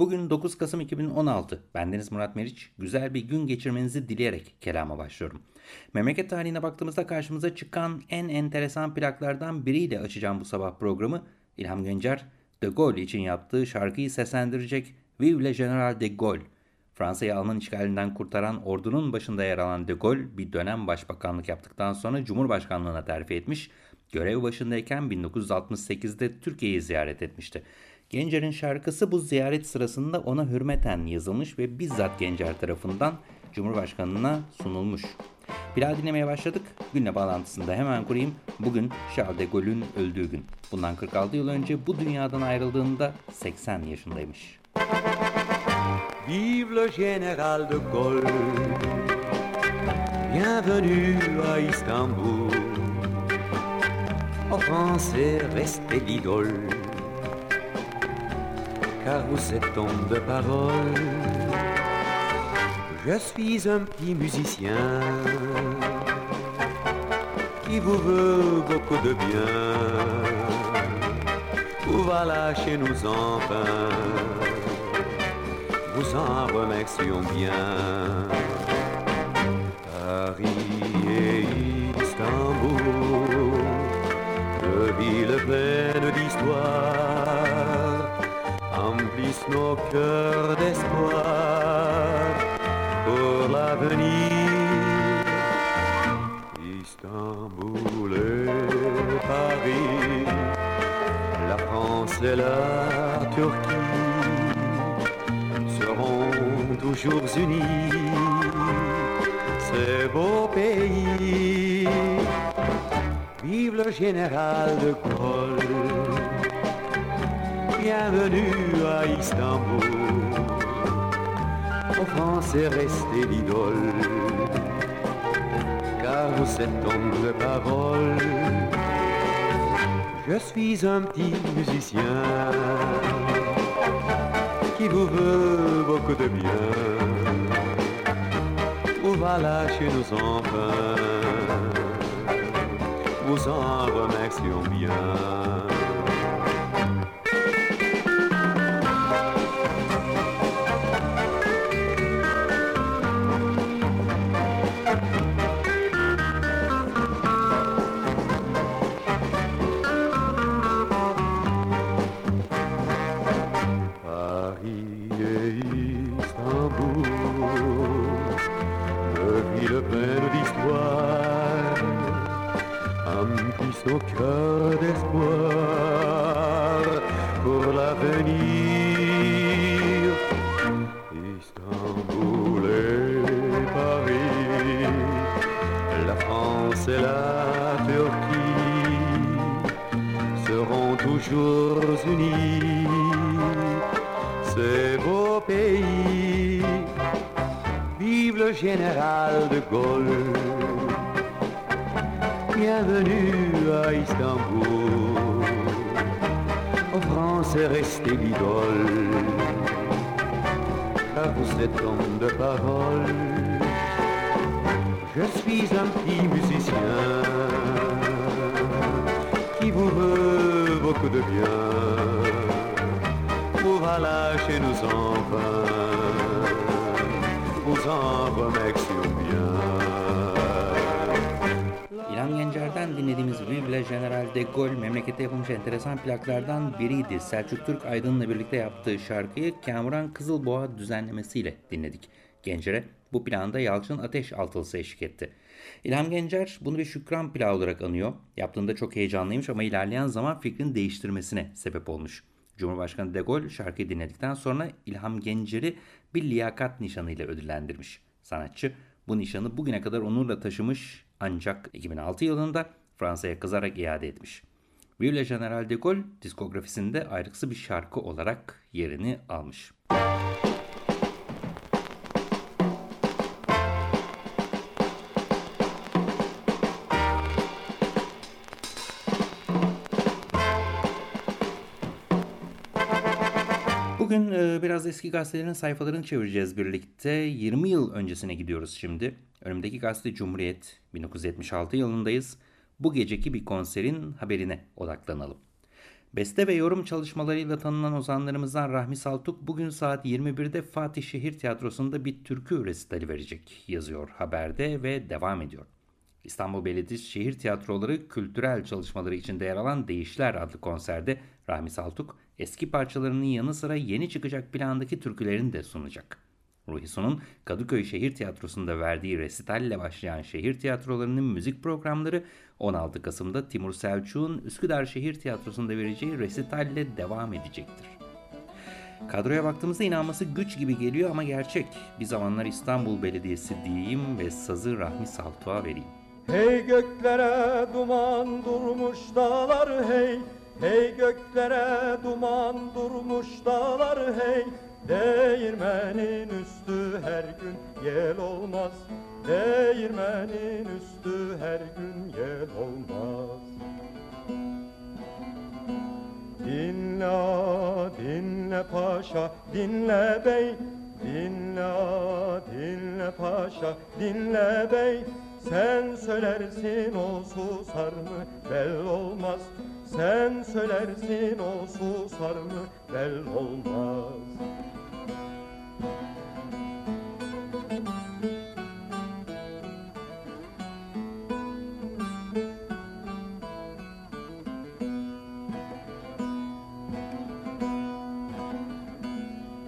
Bugün 9 Kasım 2016. Bendeniz Murat Meriç. Güzel bir gün geçirmenizi dileyerek kelama başlıyorum. Memleket tarihine baktığımızda karşımıza çıkan en enteresan plaklardan biriyle açacağım bu sabah programı. İlham Gencer, De Gaulle için yaptığı şarkıyı seslendirecek Vive le General de Gaulle. Fransa'yı Alman işgalinden kurtaran ordunun başında yer alan De Gaulle bir dönem başbakanlık yaptıktan sonra Cumhurbaşkanlığına terfi etmiş. Görev başındayken 1968'de Türkiye'yi ziyaret etmişti. Gencer'in şarkısı bu ziyaret sırasında ona hürmeten yazılmış ve bizzat Gencer tarafından Cumhurbaşkanı'na sunulmuş. Plağı dinlemeye başladık. Günle bağlantısında hemen kurayım. Bugün Charles de Gaulle'ün öldüğü gün. Bundan 46 yıl önce bu dünyadan ayrıldığında 80 yaşındaymış. Vive le général de Gaulle Bienvenue à Istanbul En français, restez l'idole car vous êtes homme de parole. Je suis un petit musicien qui vous veut beaucoup de bien. Voilà chez nous enfin, vous en remercions bien. Paris nos cœurs d'espoir pour l'avenir. Istanbul et Paris, la France et la Turquie seront toujours unis. Ces beaux pays, vive le général de Gaulle bienvenue à Istanbul. En France est resté l'idole, car vous êtes homme de parole. Je suis un petit musicien qui vous veut beaucoup de bien. Où va chez nous enfin, vous en remercions bien. Ces beaux pays, vive le général de Gaulle bienvenue à Istanbul. En France est resté l'idole, car vous êtes homme de parole. Je suis un petit musicien qui vous veut beaucoup de bien. Voilà chez nous enfin, vous en remercions bien. İlhan Gencer'den dinlediğimiz Vive General de Gaulle memlekette yapılmış enteresan plaklardan biriydi. Selçuk Türk Aydın'la birlikte yaptığı şarkıyı Kamuran Kızılboğa düzenlemesiyle dinledik. Gencer'e bu planda Yalçın Ateş altılısı eşlik etti. İlham Gencer bunu bir şükran plağı olarak anıyor. Yaptığında çok heyecanlıymış ama ilerleyen zaman fikrin değiştirmesine sebep olmuş. Cumhurbaşkanı de Gaulle şarkıyı dinledikten sonra İlham Gencer'i bir liyakat nişanıyla ödüllendirmiş. Sanatçı bu nişanı bugüne kadar onurla taşımış ancak 2006 yılında Fransa'ya kızarak iade etmiş. Vive General de Gaulle diskografisinde ayrıksı bir şarkı olarak yerini almış. Bugün e, biraz eski gazetelerin sayfalarını çevireceğiz birlikte. 20 yıl öncesine gidiyoruz şimdi. Önümdeki gazete Cumhuriyet. 1976 yılındayız. Bu geceki bir konserin haberine odaklanalım. Beste ve yorum çalışmalarıyla tanınan ozanlarımızdan Rahmi Saltuk bugün saat 21'de Fatih Şehir Tiyatrosu'nda bir türkü resitali verecek yazıyor haberde ve devam ediyor. İstanbul Belediyesi Şehir Tiyatroları kültürel çalışmaları içinde yer alan Değişler adlı konserde Rahmi Saltuk eski parçalarının yanı sıra yeni çıkacak plandaki türkülerini de sunacak. Ruhi Su'nun Kadıköy Şehir Tiyatrosu'nda verdiği resitalle başlayan şehir tiyatrolarının müzik programları 16 Kasım'da Timur Selçuk'un Üsküdar Şehir Tiyatrosu'nda vereceği resitalle devam edecektir. Kadroya baktığımızda inanması güç gibi geliyor ama gerçek. Bir zamanlar İstanbul Belediyesi diyeyim ve sazı Rahmi Saltuk'a vereyim. Hey göklere duman durmuş dağlar hey Hey göklere duman durmuş dağlar hey Değirmenin üstü her gün yel olmaz. Değirmenin üstü her gün yel olmaz. Dinle dinle paşa dinle bey. Dinle dinle paşa dinle bey. Sen söylersin o susar mı? Bel olmaz Sen söylersin o susar mı? Bel olmaz.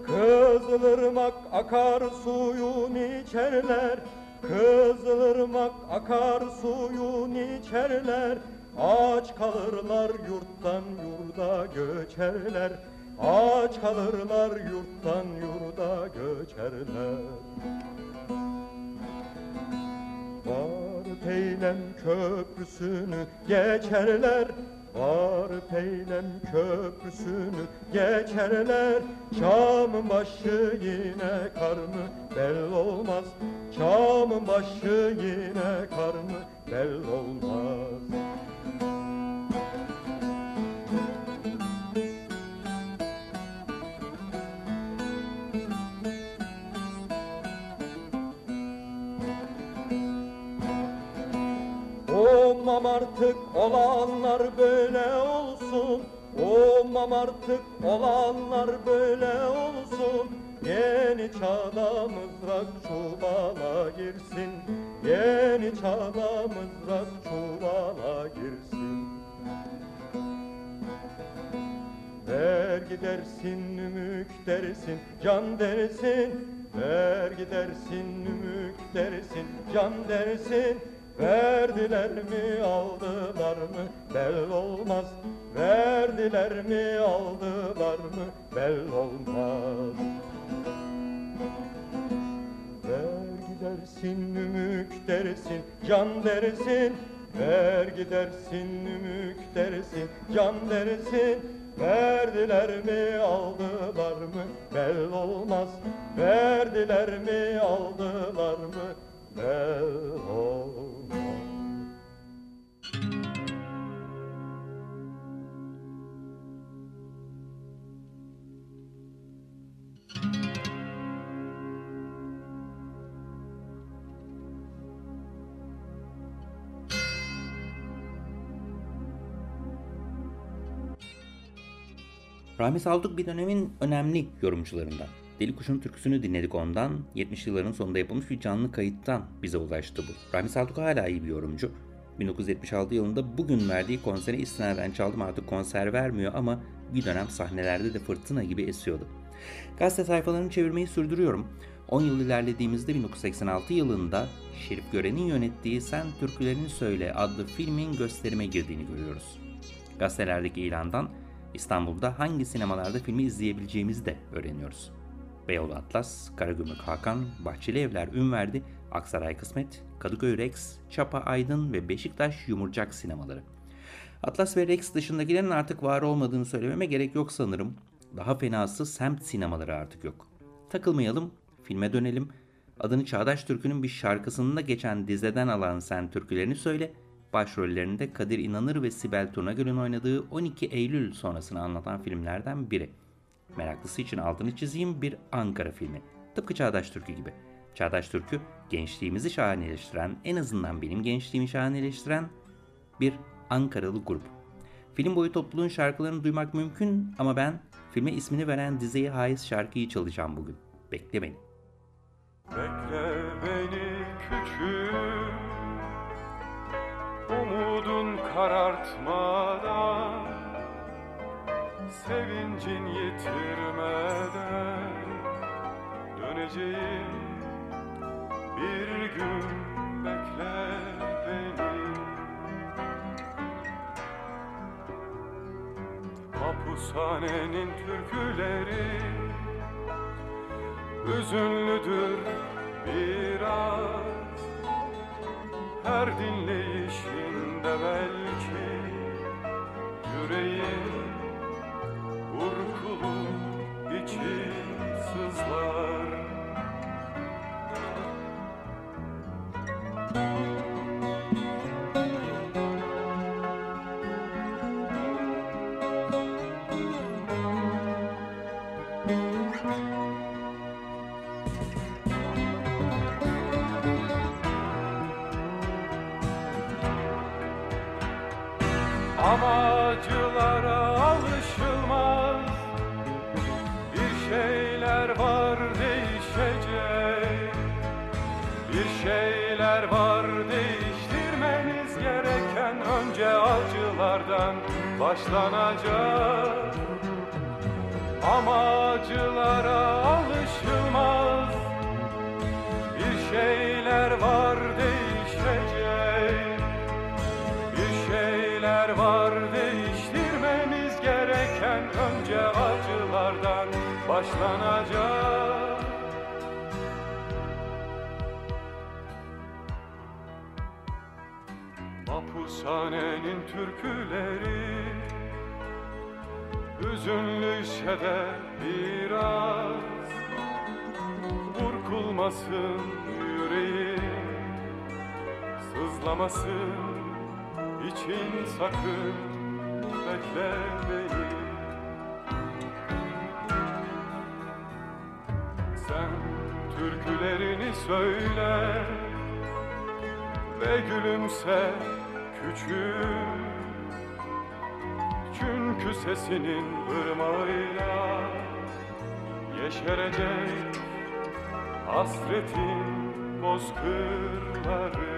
Kızılırmak akar suyun içerler. Kızılırmak akar suyun içerler Aç kalırlar yurttan yurda göçerler. Aç kalırlar yurttan yurda göçerler. Var peylem köprüsünü geçerler. Var peylem köprüsünü geçerler. Çamın başı yine kar mı bel olmaz. Çamın başı yine kar mı bel olmaz artık olanlar böyle olsun. Olmam artık olanlar böyle olsun. Yeni çağda mızrak çuvala girsin. Yeni çağda mızrak çuvala girsin. Vergi dersin, nümük dersin, can dersin. Vergi dersin, nümük dersin, can dersin Verdiler mi aldılar mı? Bel olmaz. Verdiler mi aldılar mı? Bel olmaz. Vergi dersin nümük dersin can dersin. Vergi dersin nümük dersin can dersin. Verdiler mi aldılar mı? Bel olmaz. Verdiler mi aldılar mı? Bel olmaz Rahmi Saltuk bir dönemin önemli yorumcularından. Deli Kuş'un türküsünü dinledik ondan. 70 yılların sonunda yapılmış bir canlı kayıttan bize ulaştı bu. Rahmi Saltuk hala iyi bir yorumcu. 1976 yılında bugün verdiği konsere istinaden çaldım artık konser vermiyor ama bir dönem sahnelerde de fırtına gibi esiyordu. Gazete sayfalarını çevirmeyi sürdürüyorum. 10 yıl ilerlediğimizde 1986 yılında Şerif Gören'in yönettiği Sen Türkülerini Söyle adlı filmin gösterime girdiğini görüyoruz. Gazetelerdeki ilandan İstanbul'da hangi sinemalarda filmi izleyebileceğimizi de öğreniyoruz. Beyoğlu Atlas, Karagümrük Hakan, Bahçeli Evler Ünverdi, Aksaray Kısmet, Kadıköy Rex, Çapa Aydın ve Beşiktaş Yumurcak sinemaları. Atlas ve Rex dışındakilerin artık var olmadığını söylememe gerek yok sanırım. Daha fenası semt sinemaları artık yok. Takılmayalım, filme dönelim. Adını Çağdaş Türkü'nün bir şarkısında geçen dizeden alan sen türkülerini söyle. Başrollerinde Kadir İnanır ve Sibel Turnagöl'ün oynadığı 12 Eylül sonrasını anlatan filmlerden biri. Meraklısı için altını çizeyim bir Ankara filmi. Tıpkı Çağdaş Türkü gibi. Çağdaş Türkü gençliğimizi şahaneleştiren, en azından benim gençliğimi şahaneleştiren bir Ankaralı grup. Film boyu topluluğun şarkılarını duymak mümkün ama ben filme ismini veren dizeye haiz şarkıyı çalacağım bugün. Bekle. Bekle karartmadan Sevincin yitirmeden Döneceğim. Bir gün bekle beni. Mapushanenin türküleri Hüzünlüdür biraz. Her dinleyişinde belki Yüreğin burkulup içi sızlar Mapushanenin türküleri Hüzünlüyse de biraz Burkulmasın yüreğim Sızlamasın için sakın bekle beni. Sen türkülerini söyle ve gülümse küçük. Çünkü sesinin ırmağıyla yeşerecek hasretin bozkırları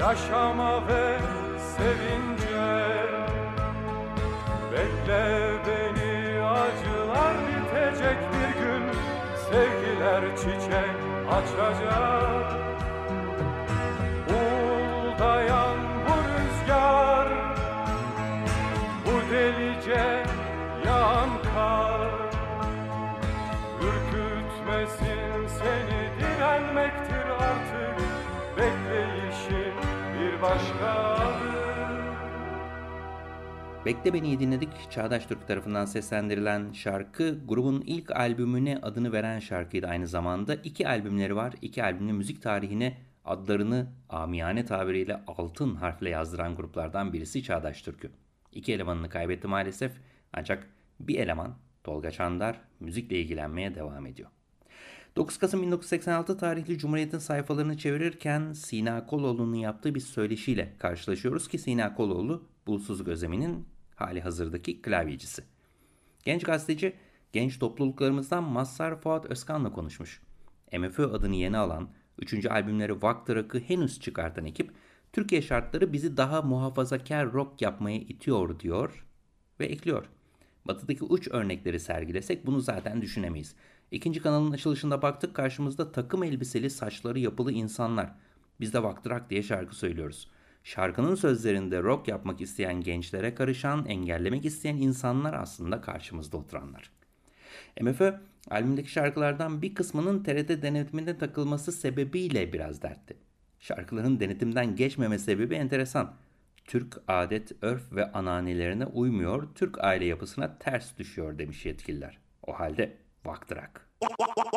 yaşama ve sevince bekle beni acılar bitecek bir gün. Sevgiler çiçek açacak Bekle Beni'yi dinledik. Çağdaş Türk tarafından seslendirilen şarkı grubun ilk albümüne adını veren şarkıydı aynı zamanda. İki albümleri var. İki albümün müzik tarihine adlarını amiyane tabiriyle altın harfle yazdıran gruplardan birisi Çağdaş Türk'ü. İki elemanını kaybetti maalesef ancak bir eleman Tolga Çandar müzikle ilgilenmeye devam ediyor. 9 Kasım 1986 tarihli Cumhuriyet'in sayfalarını çevirirken Sina Koloğlu'nun yaptığı bir söyleşiyle karşılaşıyoruz ki Sina Koloğlu Bulutsuzluk Özemi'nin hali hazırdaki klavyecisi. Genç gazeteci genç topluluklarımızdan Mazhar Fuat Özkan'la konuşmuş. MFÖ adını yeni alan, 3. albümleri Vaktırak'ı henüz çıkartan ekip, Türkiye şartları bizi daha muhafazakar rock yapmaya itiyor diyor ve ekliyor. Batıdaki uç örnekleri sergilesek bunu zaten düşünemeyiz. İkinci kanalın açılışında baktık karşımızda takım elbiseli saçları yapılı insanlar. Biz de Vaktırak diye şarkı söylüyoruz. Şarkının sözlerinde rock yapmak isteyen gençlere karışan, engellemek isteyen insanlar aslında karşımızda oturanlar. MFÖ albümdeki şarkılardan bir kısmının TRT denetiminde takılması sebebiyle biraz dertti. Şarkıların denetimden geçmeme sebebi enteresan. Türk adet, örf ve ananelerine uymuyor, Türk aile yapısına ters düşüyor demiş yetkililer. O halde vaktırak. Sınıfımı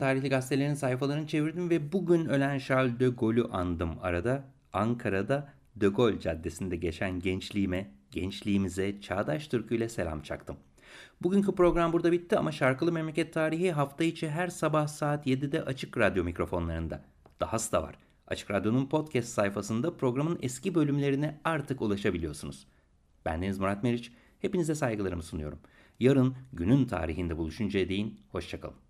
tarihli gazetelerin sayfalarını çevirdim ve bugün ölen Charles de Gaulle'ü andım arada. Ankara'da De Gaulle Caddesi'nde geçen gençliğime, gençliğimize çağdaş türküyle selam çaktım. Bugünkü program burada bitti ama şarkılı memleket tarihi hafta içi her sabah saat 7'de açık radyo mikrofonlarında. Dahası da var. Açık Radyo'nun podcast sayfasında programın eski bölümlerine artık ulaşabiliyorsunuz. Ben Deniz Murat Meriç. Hepinize saygılarımı sunuyorum. Yarın günün tarihinde buluşuncaya değin. Hoşçakalın.